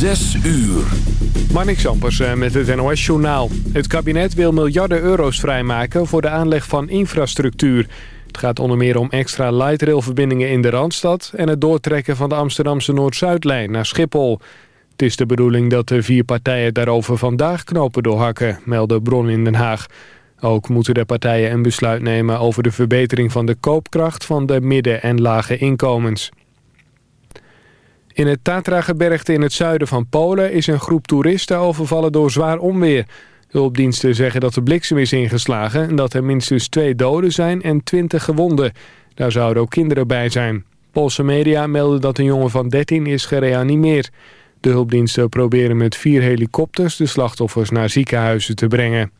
Zes uur. Marnik Sampers eh, met het NOS-journaal. Het kabinet wil miljarden euro's vrijmaken voor de aanleg van infrastructuur. Het gaat onder meer om extra lightrailverbindingen in de Randstad... en het doortrekken van de Amsterdamse Noord-Zuidlijn naar Schiphol. Het is de bedoeling dat de vier partijen daarover vandaag knopen doorhakken... melden bron in Den Haag. Ook moeten de partijen een besluit nemen over de verbetering van de koopkracht... van de midden- en lage inkomens. In het Tatra-gebergte in het zuiden van Polen is een groep toeristen overvallen door zwaar onweer. Hulpdiensten zeggen dat de bliksem is ingeslagen en dat er minstens twee doden zijn en twintig gewonden. Daar zouden ook kinderen bij zijn. Poolse media melden dat een jongen van 13 is gereanimeerd. De hulpdiensten proberen met vier helikopters de slachtoffers naar ziekenhuizen te brengen.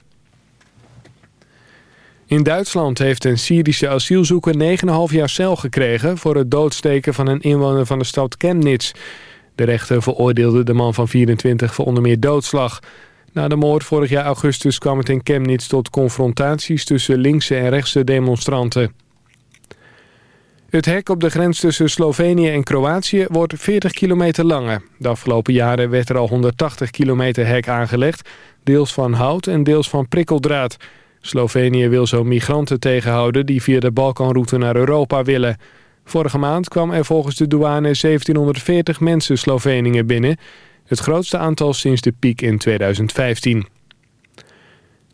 In Duitsland heeft een Syrische asielzoeker 9,5 jaar cel gekregen... voor het doodsteken van een inwoner van de stad Chemnitz. De rechter veroordeelde de man van 24 voor onder meer doodslag. Na de moord vorig jaar augustus kwam het in Chemnitz tot confrontaties... tussen linkse en rechtse demonstranten. Het hek op de grens tussen Slovenië en Kroatië wordt 40 kilometer langer. De afgelopen jaren werd er al 180 kilometer hek aangelegd... deels van hout en deels van prikkeldraad... Slovenië wil zo migranten tegenhouden die via de Balkanroute naar Europa willen. Vorige maand kwam er volgens de douane 1740 mensen Sloveningen binnen. Het grootste aantal sinds de piek in 2015.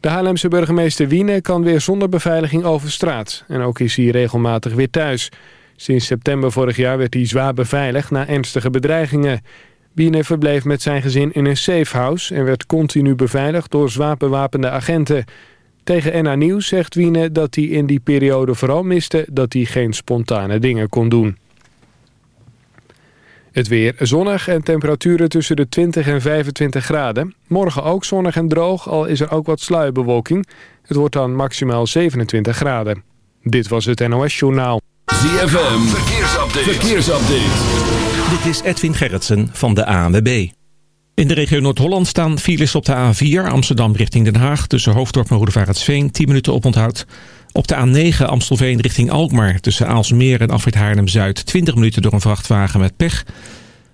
De Haarlemse burgemeester Wiene kan weer zonder beveiliging over straat. En ook is hij regelmatig weer thuis. Sinds september vorig jaar werd hij zwaar beveiligd na ernstige bedreigingen. Wiene verbleef met zijn gezin in een safehouse... en werd continu beveiligd door zwaar bewapende agenten... Tegen NA Nieuws zegt Wiene dat hij in die periode vooral miste dat hij geen spontane dingen kon doen. Het weer zonnig en temperaturen tussen de 20 en 25 graden. Morgen ook zonnig en droog, al is er ook wat sluierbewolking. Het wordt dan maximaal 27 graden. Dit was het NOS Journaal. ZFM, verkeersupdate. verkeersupdate. Dit is Edwin Gerritsen van de ANWB. In de regio Noord-Holland staan files op de A4 Amsterdam richting Den Haag... tussen Hoofddorp en Roedevaartsveen, 10 minuten oponthoud. Op de A9 Amstelveen richting Alkmaar tussen Aalsmeer en Afrit Haarlem-Zuid... 20 minuten door een vrachtwagen met pech.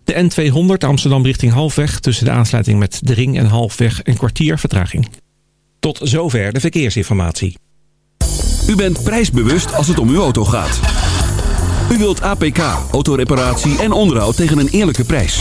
De N200 Amsterdam richting Halfweg tussen de aansluiting met de Ring en Halfweg... een kwartier vertraging. Tot zover de verkeersinformatie. U bent prijsbewust als het om uw auto gaat. U wilt APK, autoreparatie en onderhoud tegen een eerlijke prijs.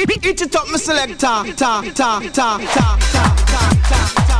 Eat it up, my selector. Ta, ta, ta, ta, ta, ta, ta, ta.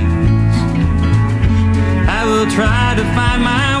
try to find my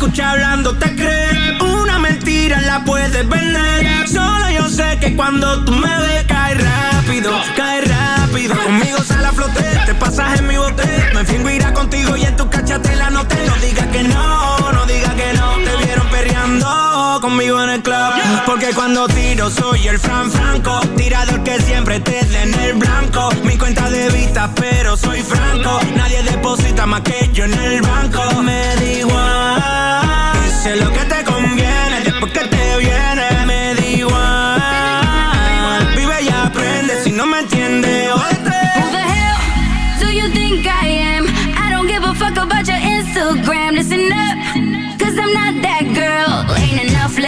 escucha hablando te cree. Una mentira la puedes vender. Solo yo sé que cuando tú me ves, cae rápido, cae rápido. Conmigo sale a flote, te pasas en mi bote. Me fingo irá contigo y en tu cachatela no te no digas que no, no digas que no. Te vieron perreando conmigo en el. Porque cuando tiro soy el Fran Franco. Tirador que siempre te dé en el blanco. Mi cuenta de vista, pero soy franco. Nadie deposita más que yo en el banco. Me da igual. Hice lo que te conviene. Después que te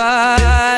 I'm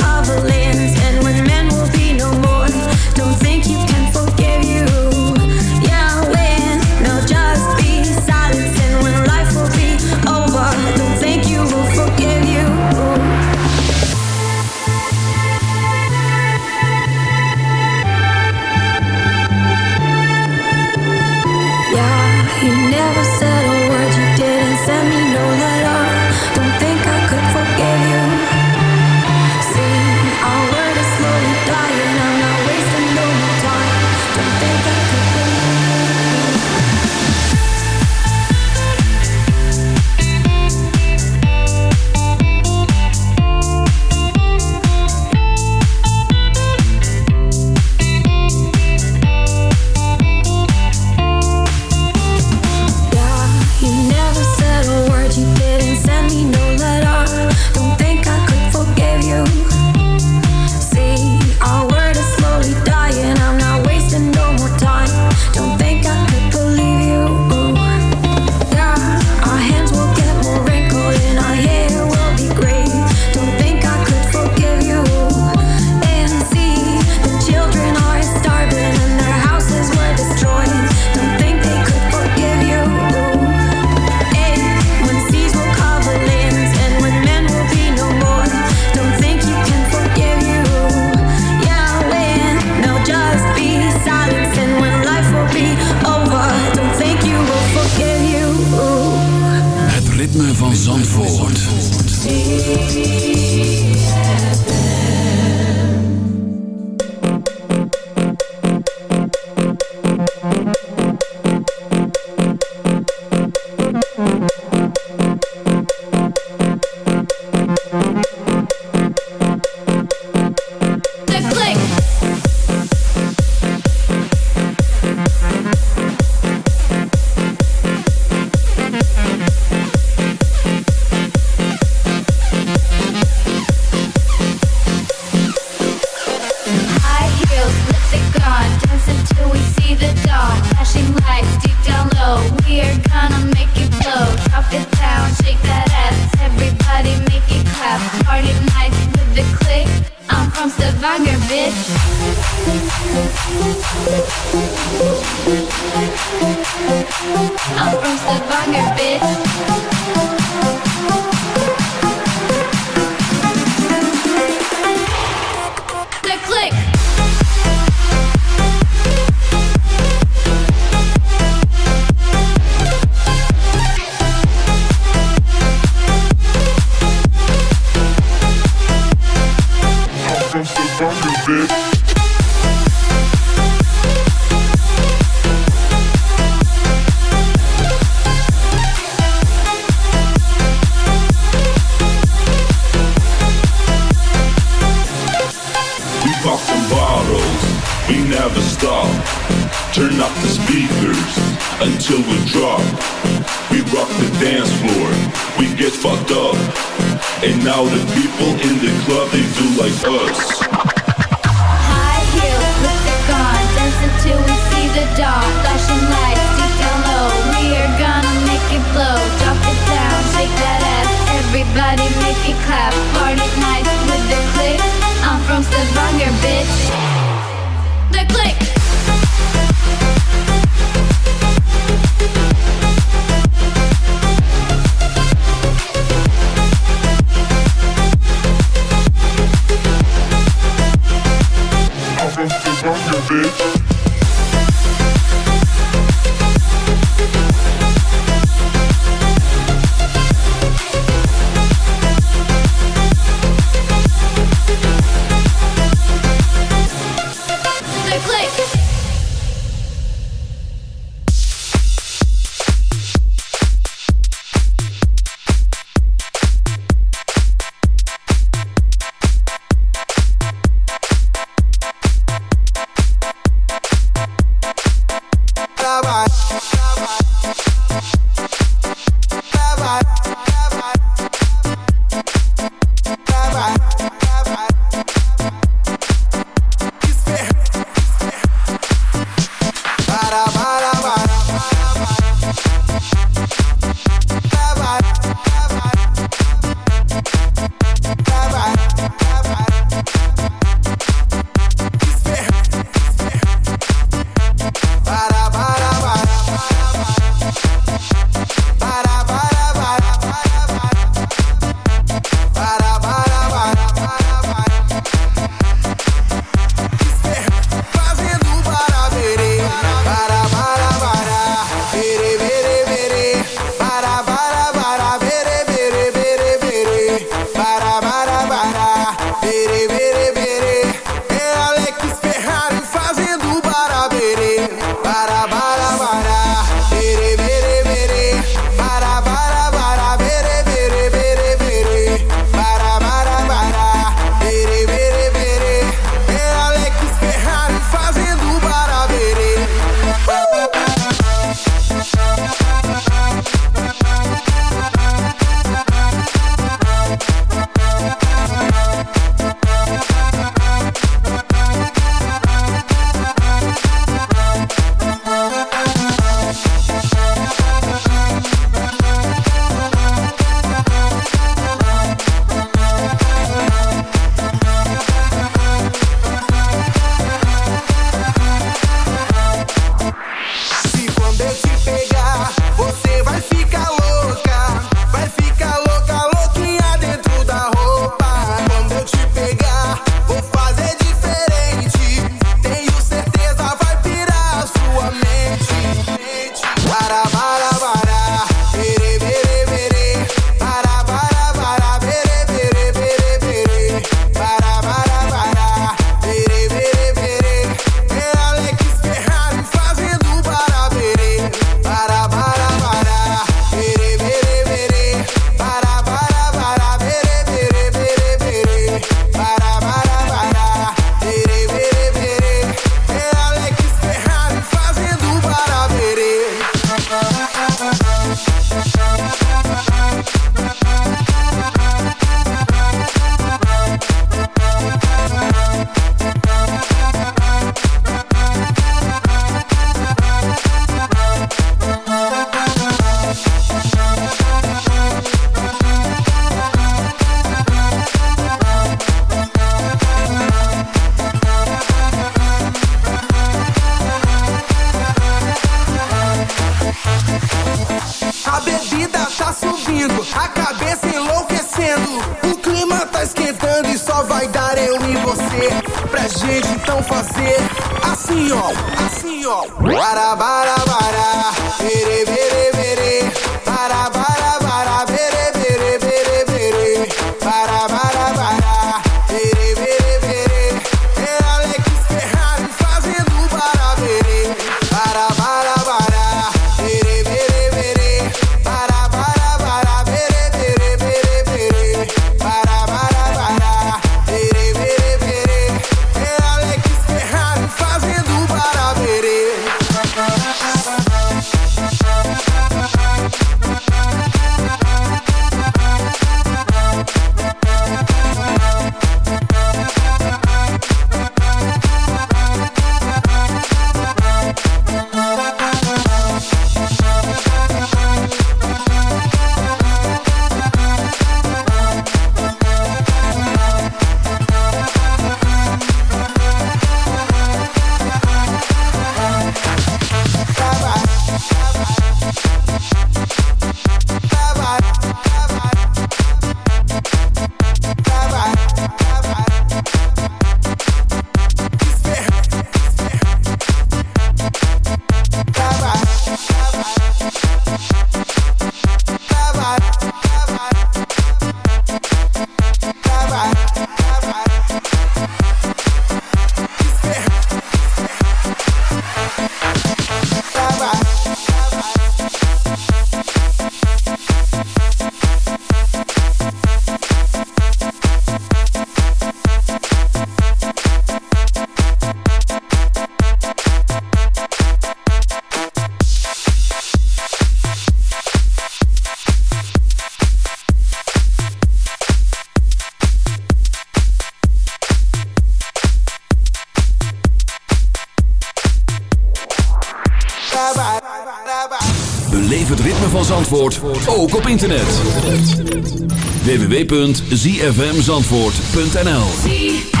www.zfmzandvoort.nl